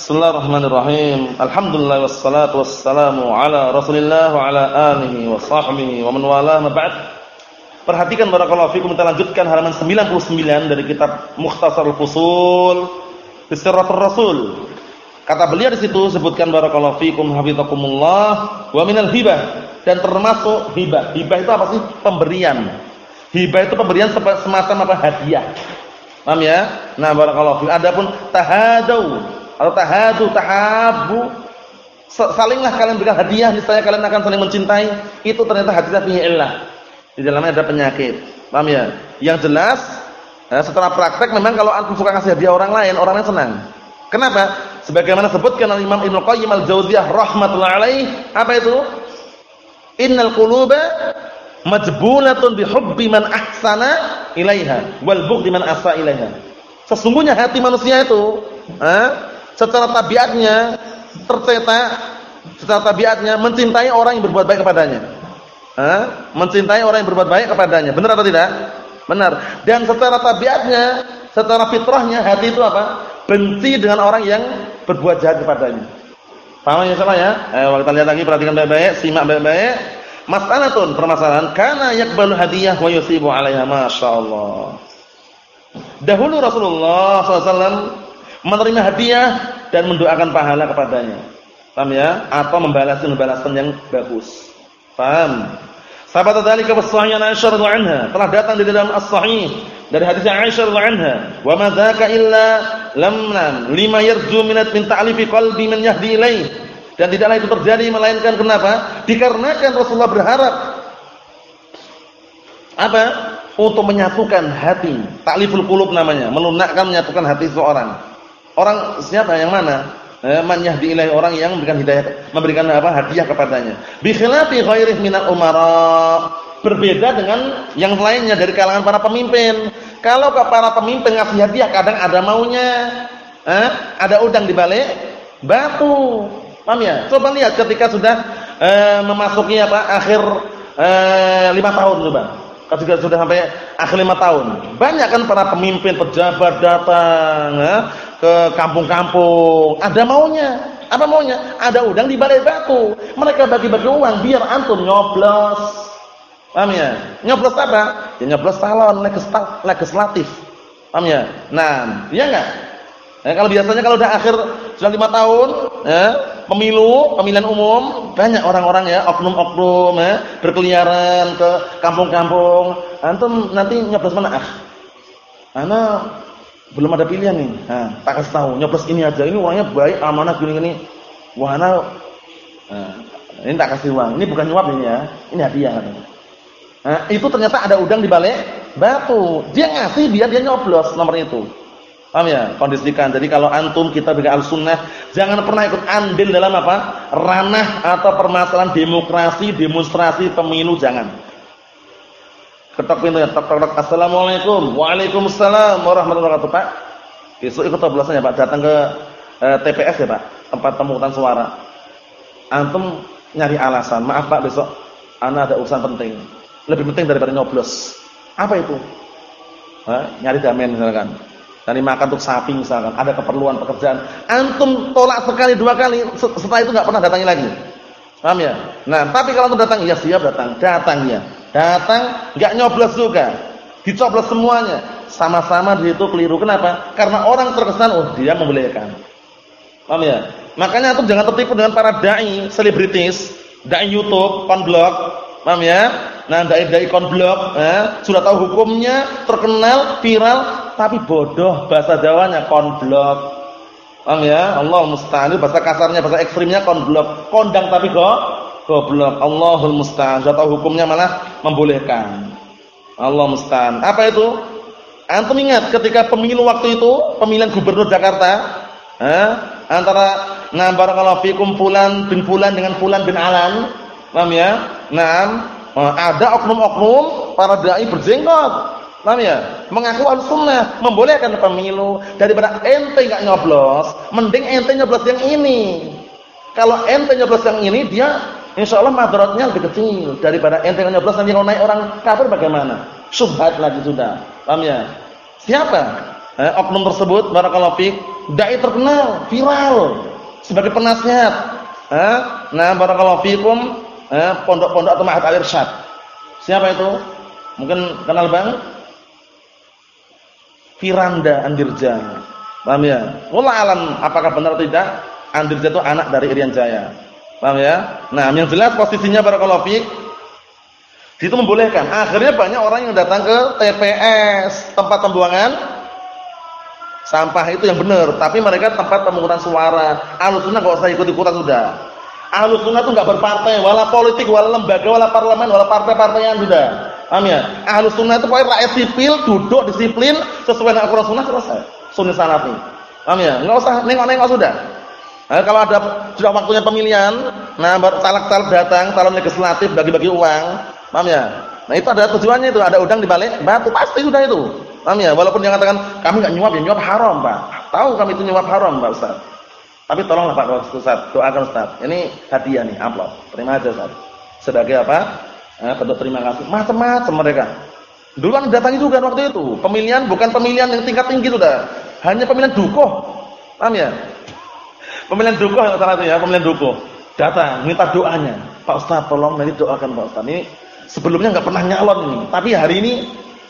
Bismillahirrahmanirrahim. Alhamdulillah wassalatu wassalamu ala Rasulillah wa ala alihi wa sahbihi wa man wala ma ba'd. Perhatikan barakallahu fikum kita lanjutkan halaman 99 dari kitab Mukhtasarul Fusul fi Siratul Rasul. Kata beliau di situ sebutkan barakallahu fikum hafizakumullah wa minal hibah dan termasuk hibah. Hibah itu apa sih? Pemberian. Hibah itu pemberian semacam apa? Hadiah. Paham ya? Nah, barakallahu fikum. Adapun tahadau atau tahadu, tahabu, salinglah kalian berikan hadiah, misalnya kalian akan saling mencintai, itu ternyata hadisnya fihi illah. Di dalamnya ada penyakit. Paham ya? Yang jelas, ya, setelah praktek memang kalau antum suka kasih hadiah orang lain, orang lain senang. Kenapa? Sebagaimana sebutkan oleh Imam Ibnu Qayyim Al-Jauziyah rahimatullah alaih, apa itu? Innal quluba majbulatun bihubbi man ahsana ilaiha wal bughdi man asa ilaiha. Sesungguhnya hati manusia itu, eh, secara tabiatnya tercetak secara tabiatnya mencintai orang yang berbuat baik kepadanya. Mencintai orang yang berbuat baik kepadanya. Benar atau tidak? Benar. Dan secara tabiatnya, secara fitrahnya hati itu apa? Benci dengan orang yang berbuat jahat kepadanya. Paham ya salah ya? Eh, kita lihat lagi perhatikan baik-baik, simak baik-baik. Mas'alatun permasalahan kana yakbalu hadiyah wa yusibu 'alaiha masyaallah. Dahulu Rasulullah SAW menerima hadiah dan mendoakan pahala kepadanya. Paham ya? Atau membalaskan balasan yang bagus. Paham? Sahabat tadi ke sahih Aisyah radhiyallahu anha telah datang di dalam as-sahih dari hadis Aisyah radhiyallahu anha, "Wa ma dzaka illa lam lima yarju minat min ta'lifi qalbi man yahdi ilaih." Dan tidaklah itu terjadi melainkan kenapa? Dikarenakan Rasulullah berharap apa? Untuk menyatukan hati. Ta'liful qulub namanya, melunakkan menyatukan hati seseorang. Orang siapa yang mana? Eh, man yahdi orang yang memberikan hidayah, memberikan apa? hadiah kepadanya. Bi khilafi ghairihi minal umara. Berbeda dengan yang lainnya dari kalangan para pemimpin. Kalau ke para pemimpin ngasih hadiah kadang ada maunya. Eh, ada udang di balik batu. Paham ya? Coba lihat ketika sudah eh, memasuki apa? akhir eh, lima tahun coba. Ketika sudah sampai akhir lima tahun, banyak kan para pemimpin pejabat datang, eh, ke kampung-kampung, ada maunya. Apa maunya? Ada udang di balai batu. Mereka bagi-bagi uang biar antum nyoblos. Paham ya? Nyoblos apa? Ya nyoblos salon legislatif. Paham ya? Nah, iya enggak? Nah, kalau biasanya kalau udah akhir sudah lima tahun, ya, pemilu, pemilihan umum, banyak orang-orang ya, oknum-oknum ya, berkeliaran ke kampung-kampung. Antum nanti nyoblos mana? Ah, ana belum ada pilihan nih. Nah, tak kasih tahu, nyoblos ini aja. Ini orangnya baik, amanah gini-gini. Wahana nah, ini tak kasih uang. Ini bukan nyuap ini ya. Ini hadiah Nah, itu ternyata ada udang di balik batu. Dia ngasih biar dia nyoblos nomor itu. Paham ya? Kondisikan. Jadi kalau antum kita bagi al-sunnah, jangan pernah ikut andil dalam apa? Ranah atau permasalahan demokrasi, demonstrasi, pemilu, jangan. Ketok pintunya, tok tok tok. Assalamualaikum. Waalaikumsalam warahmatullahi wabarakatuh, Pak. Besok ikut coblosan ya, Pak. Datang ke eh, TPS ya, Pak. Tempat pemungutan suara. Antum nyari alasan, "Maaf, Pak, besok ana ada urusan penting." Lebih penting daripada nyoblos. Apa itu? Eh, nyari damen misalkan. Nyari makan untuk sapi misalkan, ada keperluan pekerjaan. Antum tolak sekali dua kali, setelah itu enggak pernah datangi lagi. Paham ya? Nah, tapi kalau antum datang, ya siap datang, datang ya. Datang enggak nyoblos juga. Dicoblos semuanya. Sama-sama di situ keliru. Kenapa? Karena orang terkesan oh dia membolehkan. Paham ya? Makanya antum jangan tertipu dengan para dai selebritis, dai YouTube, konblog. Paham ya? Nah, dai-dai konblog, eh, sudah tahu hukumnya, terkenal, viral, tapi bodoh bahasa Jawanya konblog. Paham ya? Allah musta'an bahasa kasarnya, bahasa ekstrimnya konblog. Kondang tapi kok goblok. Allahul musta'an. Sudah tahu hukumnya malah membolehkan. Allah musta'an. Apa itu? Antum ingat ketika pemilu waktu itu, pemilihan gubernur Jakarta, eh, antara nah barakallahu fikum fulan bin fulan dengan fulan bin alan. Paham ya? Nah, ada oknum-oknum para dai berjenggot. Paham ya? Mengaku al-sunnah, membolehkan pemilu daripada ente enggak nyoblos, mending ente nyoblos yang ini. Kalau ente nyoblos yang ini, dia Insya Allah madaratnya lebih kecil daripada ente nyoblos nanti kalau naik orang kafir bagaimana? Subhat lagi sudah. Paham ya? Siapa? Eh, oknum tersebut barakallahu fiik dai terkenal, viral sebagai penasihat. Nah, barakallahu fikum, pondok-pondok atau ma'had al-irsyad. Siapa itu? Mungkin kenal Bang? Firanda Andirja. Paham ya? Wallah alam apakah benar atau tidak? Andirja itu anak dari Irian Jaya. Paham ya? Nah, yang jelas posisinya barakallahu fiik itu membolehkan. Akhirnya banyak orang yang datang ke TPS, tempat pembuangan sampah itu yang benar, tapi mereka tempat pemungutan suara. Alusuna enggak usah ikut-ikutan sudah. Alusuna itu enggak berpartai, wala politik, wala lembaga, wala parlemen, wala partai-partaian sudah. Paham ya? Ahlus sunnah itu pokoknya rakyat sipil, duduk disiplin sesuai dengan Al-Qur'an sunnah selesai. Sunni salafi. Paham ya? Enggak usah nengok-nengok sudah. Nah, kalau ada sudah waktunya pemilihan, nah caleg-caleg datang, calon legislatif bagi-bagi uang, paham ya? Nah, itu ada tujuannya itu, ada udang di balik batu, pasti sudah itu. Paham ya? Walaupun dia katakan kami enggak nyuap, ya nyuap haram, Pak. Tahu kami itu nyuap haram, Pak Ustaz. Tapi tolonglah Pak Ustaz, doakan Ustaz. Ini hadiah nih, amplop. Terima aja Ustaz. Sebagai apa? eh, bentuk terima kasih macam-macam mereka dulu kan datangi juga waktu itu pemilihan bukan pemilihan yang tingkat tinggi sudah hanya pemilihan dukuh paham ya pemilihan dukuh salah itu ya pemilihan dukuh. Datang minta doanya. Pak Ustaz tolong nanti doakan Pak Ustaz ini sebelumnya nggak pernah nyalon ini. Tapi hari ini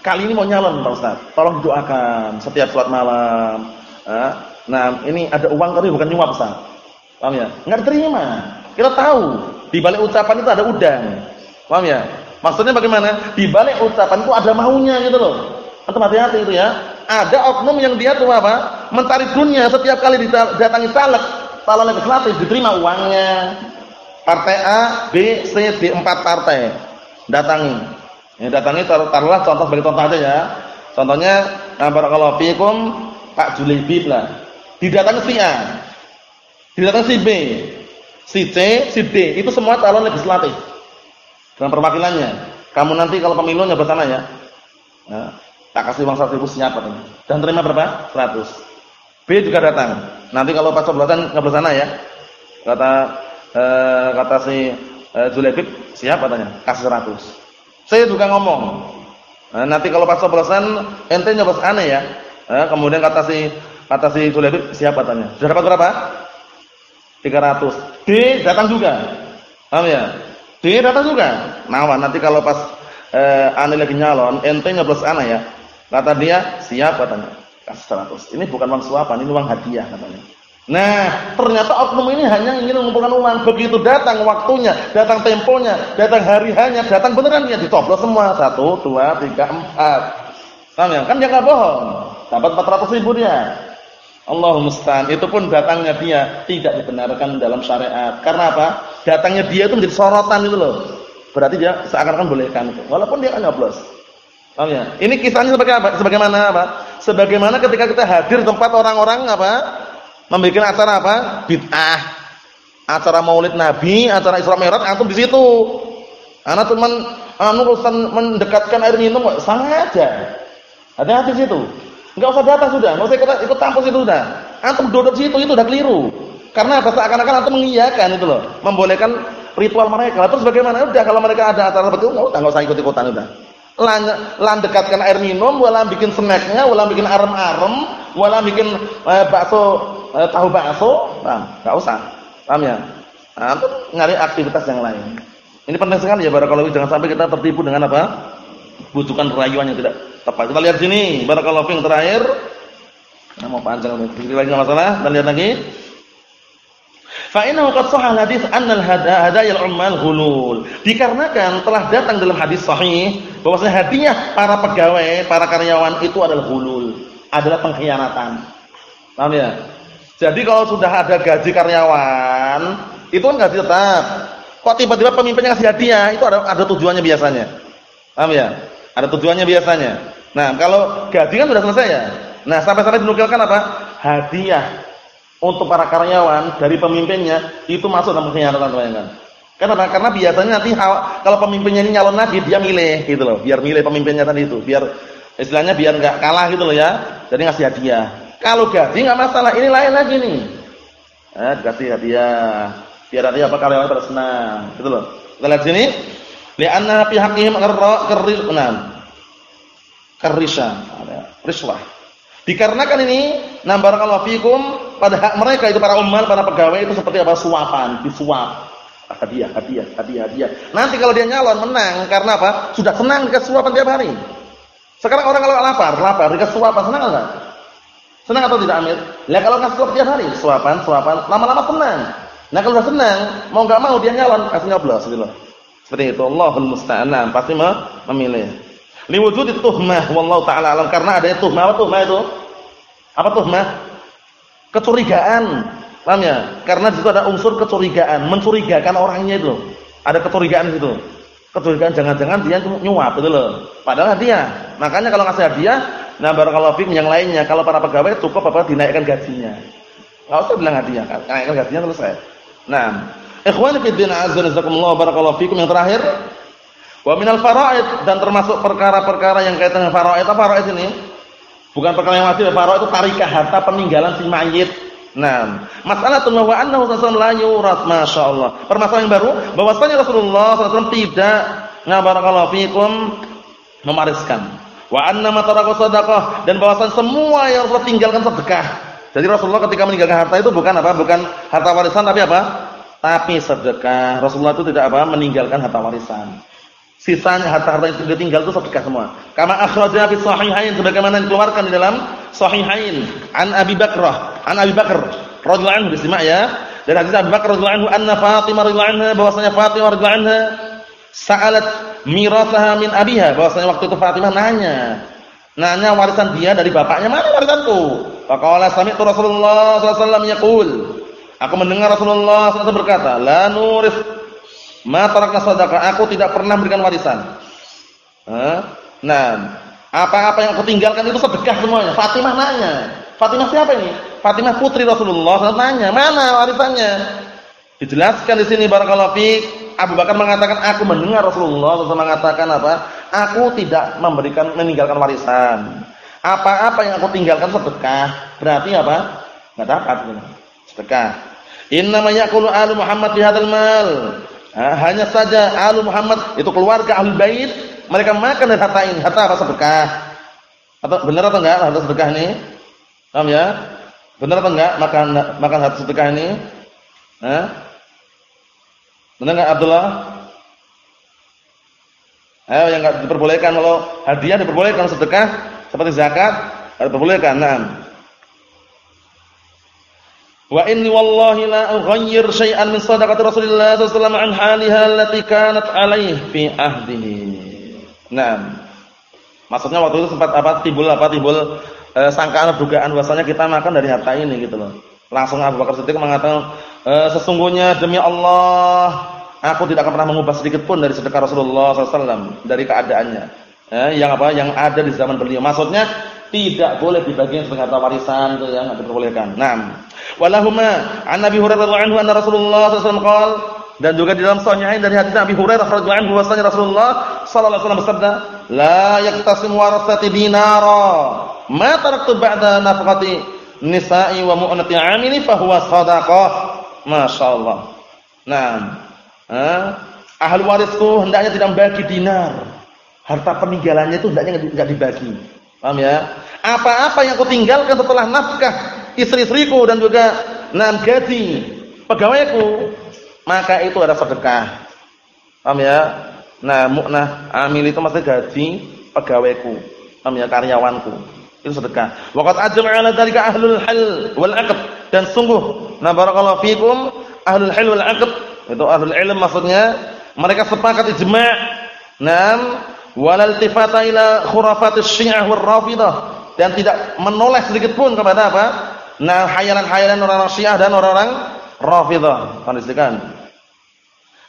kali ini mau nyalon Pak Ustaz tolong doakan setiap sholat malam. Eh, nah ini ada uang tapi bukan nyuap Ustaz paham ya? Nggak terima kita tahu di balik ucapan itu ada udang. Paham ya? Maksudnya bagaimana? Di balik ucapan itu ada maunya gitu loh. Antum hati-hati itu ya. Ada oknum yang dia tuh apa? Mencari dunia setiap kali didatangi caleg, calon legislatif diterima uangnya. Partai A, B, C, D, empat partai. Datangi. Ya, datangi taruhlah contoh sebagai contoh aja ya. Contohnya nah barakallahu fikum Pak Julibib lah. Didatangi si A. Didatangi si B. Si C, si D, itu semua calon legislatif dengan perwakilannya. Kamu nanti kalau pemilu nyoba sana ya. Nah, tak kasih uang 100 ribu siap katanya. Dan terima berapa? 100. B juga datang. Nanti kalau pas coblosan nyoba sana ya. Kata eh, kata si eh, Zulebib siap katanya, kasih 100. Saya juga ngomong. Nah, nanti kalau pas coblosan ente nyoba sana ya. Nah, kemudian kata si kata si Zulebib siap katanya. Sudah dapat berapa? 300. D datang juga. Paham ya? Dia datang juga. Nawan nanti kalau pas eh, ane lagi nyalon, ente nyoblos ana ya. Kata dia, siap katanya. Kasih 100. Ini bukan uang suapan, ini uang hadiah katanya. Nah, ternyata oknum ini hanya ingin mengumpulkan uang. Begitu datang waktunya, datang temponya, datang hari hanya, datang beneran dia ditoblos semua. Satu, dua, tiga, empat. Paham ya? Kan dia nggak bohong. Dapat 400 ribu dia. Allahumma musta'an. Itu pun datangnya dia tidak dibenarkan dalam syariat. Karena apa? Datangnya dia itu menjadi sorotan itu loh. Berarti dia seakan-akan bolehkan itu. Walaupun dia kan nyoblos. Paham ya? Ini kisahnya sebagai apa? Sebagaimana apa? Sebagaimana ketika kita hadir tempat orang-orang apa? Membuat acara apa? Bid'ah. Acara Maulid Nabi, acara Isra Mi'raj antum di situ. Anak teman anu mendekatkan air minum sengaja. Hati-hati situ. Enggak usah datang sudah, enggak usah ikut, ikut itu sudah. Antum duduk situ itu udah keliru. Karena apa? Seakan-akan antum mengiyakan itu loh, membolehkan ritual mereka. Terus bagaimana? Udah kalau mereka ada acara seperti itu, enggak usah ikut-ikutan udah. Lan, dekatkan air minum, wala bikin snacknya, wala bikin arem-arem, wala bikin eh, bakso eh, tahu bakso, nah, usah. Paham ya? Nah, nyari aktivitas yang lain. Ini penting sekali ya barakallahu jangan sampai kita tertipu dengan apa? bujukan rayuan yang tidak tepat. Kita lihat sini, barakallahu fiik terakhir. Nah, mau panjang. Kita lagi masalah, kita lihat lagi. Fa innahu qad sahha hadis anna al-hadayal ummal ghulul. Dikarenakan telah datang dalam hadis sahih bahwasanya hadiah para pegawai, para karyawan itu adalah ghulul, adalah pengkhianatan. Paham ya? Jadi kalau sudah ada gaji karyawan, itu kan gaji tetap. Kok tiba-tiba pemimpinnya kasih hadiah, itu ada ada tujuannya biasanya. Paham ya? Ada tujuannya biasanya. Nah, kalau gaji kan sudah selesai ya. Nah, sampai-sampai dinukilkan apa? Hadiah untuk para karyawan dari pemimpinnya itu masuk dalam pengkhianatan bayangkan. Karena biasanya nanti kalau pemimpinnya ini nyalon lagi dia milih gitu loh, biar milih pemimpinnya tadi itu, biar istilahnya biar enggak kalah gitu loh ya. Jadi ngasih hadiah. Kalau gaji enggak masalah, ini lain lagi nih. Eh, kasih hadiah. Biar nanti apa karyawan pada senang, gitu loh. Kita lihat sini. Li'anna fi haqqihim qarrinan. Karrisha, riswah. Dikarenakan ini Nah, barakallahu fikum pada hak mereka itu para ummal, para pegawai itu seperti apa? Suapan, disuap. Hadiah, hadiah, hadiah, hadiah. Nanti kalau dia nyalon menang karena apa? Sudah senang dikasih suapan tiap hari. Sekarang orang kalau lapar, lapar dikasih suapan senang enggak? Senang atau tidak Amir? Lah kalau ngasih suap tiap hari, suapan, suapan, lama-lama senang. Nah kalau sudah senang, mau enggak mau dia nyalon, kasih nyoblos gitu loh. Seperti itu, Allahul musta'an. Pasti memilih. Liwujud itu tuhmah wallahu taala alam karena ada tuhmah apa tuhmah itu? Apa tuhmah? Kecurigaan. Paham ya? Karena di situ ada unsur kecurigaan, mencurigakan orangnya itu. Ada kecurigaan di situ. Kecurigaan jangan-jangan dia nyuap itu loh. Padahal dia. Makanya kalau ngasih hadiah, nah barakallahu fikum yang lainnya kalau para pegawai cukup apa dinaikkan gajinya. Enggak usah bilang hadiah, kan? naikkan gajinya selesai. Nah, ikhwani fi din azza wa barakallahu fikum yang terakhir Wa minal faraid dan termasuk perkara-perkara yang kaitan dengan faraid apa faraid ini? Bukan perkara yang wajib, faraid itu tarikah harta peninggalan si mayit. Nah, masalah bahwa annahu sallallahu la yurat, masyaallah. Permasalahan yang baru bahwasanya Rasulullah SAW tidak ngabarakallahu fikum memariskan. Wa anna ma sadaqah dan bahwasanya semua yang Rasulullah tinggalkan sedekah. Jadi Rasulullah ketika meninggalkan harta itu bukan apa? Bukan harta warisan tapi apa? Tapi sedekah. Rasulullah itu tidak apa? Meninggalkan harta warisan. Sisanya harta-harta yang sudah tinggal itu sedekah semua. Kama akhrajna fi sahihain sebagaimana dikeluarkan di dalam sahihain. An Abi Bakrah, an Abi Bakar radhiyallahu anhu disimak ya. Dan hadis Abi Bakar radhiyallahu anhu anna Fatimah radhiyallahu anha bahwasanya Fatimah radhiyallahu anha sa'alat mirathaha min abiha. Bahwasanya waktu itu Fatimah nanya. Nanya warisan dia dari bapaknya mana warisanku? Faqala sami'tu Rasulullah sallallahu alaihi wasallam yaqul. Aku mendengar Rasulullah sallallahu berkata la nuris Ma tarakna sedekah, aku tidak pernah memberikan warisan. Nah, apa-apa yang aku tinggalkan itu sedekah semuanya. Fatimah nanya. Fatimah siapa ini? Fatimah putri Rasulullah SAW nanya, mana warisannya? Dijelaskan di sini barakallahu fiik. Abu Bakar mengatakan, aku mendengar Rasulullah SAW mengatakan apa? Aku tidak memberikan meninggalkan warisan. Apa-apa yang aku tinggalkan sedekah. Berarti apa? Enggak dapat sedekah. Inna ma yaqulu alu Muhammad fi hadzal mal. Hanya saja Alu Muhammad itu keluarga Ahlul Bait, mereka makan dari harta ini. Harta apa sedekah? Atau benar atau enggak harta sedekah ini? Paham ya? Benar atau enggak makan makan harta sedekah ini? Hah? Benar enggak Abdullah? Ayo yang enggak diperbolehkan kalau hadiah diperbolehkan sedekah seperti zakat diperbolehkan. Nah, Wa inni wallahi la ughayyir syai'an min sadaqati Rasulillah sallallahu alaihi wasallam an haliha allati kanat alaihi fi ahdihi. Nah, maksudnya waktu itu sempat apa timbul apa timbul e, sangkaan dugaan bahwasanya kita makan dari harta ini gitu loh. Langsung Abu Bakar Siddiq mengatakan e, sesungguhnya demi Allah aku tidak akan pernah mengubah sedikit pun dari sedekah Rasulullah SAW dari keadaannya. Eh, yang apa yang ada di zaman beliau. Maksudnya tidak boleh dibagikan sebagai harta warisan itu yang tidak diperbolehkan. Nah, Walahuma an Nabi Hurairah radhiyallahu anhu Rasulullah sallallahu alaihi dan juga di dalam sahihain dari hadis Abi Hurairah radhiyallahu anhu bahwasanya Rasulullah sallallahu alaihi wasallam bersabda, "La yaqtasim warasati dinara ma taraktu ba'da nafaqati nisa'i wa mu'nati 'amili fa huwa shadaqah." Masyaallah. Nah, eh, ahli warisku hendaknya tidak membagi dinar. Harta peninggalannya itu hendaknya enggak dibagi. Paham ya? Apa-apa yang aku tinggalkan setelah nafkah istri-istriku dan juga enam gaji pegawaiku, maka itu ada sedekah. Paham ya? Nah, muknah amil itu maksudnya gaji pegawaiku. Paham ya? Karyawanku. Itu sedekah. Waqat ajma'a 'ala dzalika ahlul hal wal 'aqd dan sungguh nah barakallahu fikum ahlul hal wal 'aqd itu ahlul ilm maksudnya mereka sepakat ijma' nam walal tifata khurafatis syiah war rafidah dan tidak menoleh sedikit pun kepada apa Nah, hayalan-hayalan orang-orang Syiah dan orang-orang Rafidhah. Kondisikan.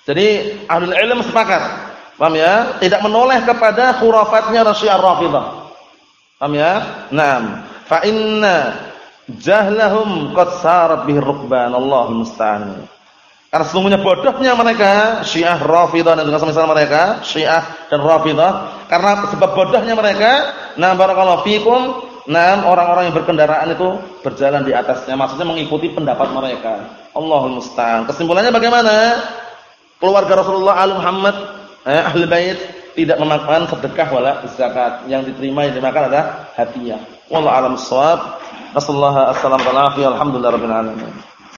Jadi ahlul ilm sepakat. Paham ya? Tidak menoleh kepada khurafatnya Syiah Rafidhah. Paham ya? Naam. Fa inna jahlahum qad sarat bihi rukban. Allahul musta'an. Karena sesungguhnya bodohnya mereka Syiah Rafidhah dan juga semisal mereka Syiah dan Rafidhah karena sebab bodohnya mereka nah barakallahu fikum Nah, orang-orang yang berkendaraan itu berjalan di atasnya, maksudnya mengikuti pendapat mereka. Allahul musta'an. Kesimpulannya bagaimana? Keluarga Rasulullah al Muhammad, eh, ahli bait tidak memakan sedekah wala zakat. Yang diterima yang dimakan adalah hadiah. Wallahu a'lam wasallam. Alhamdulillah rabbil alamin.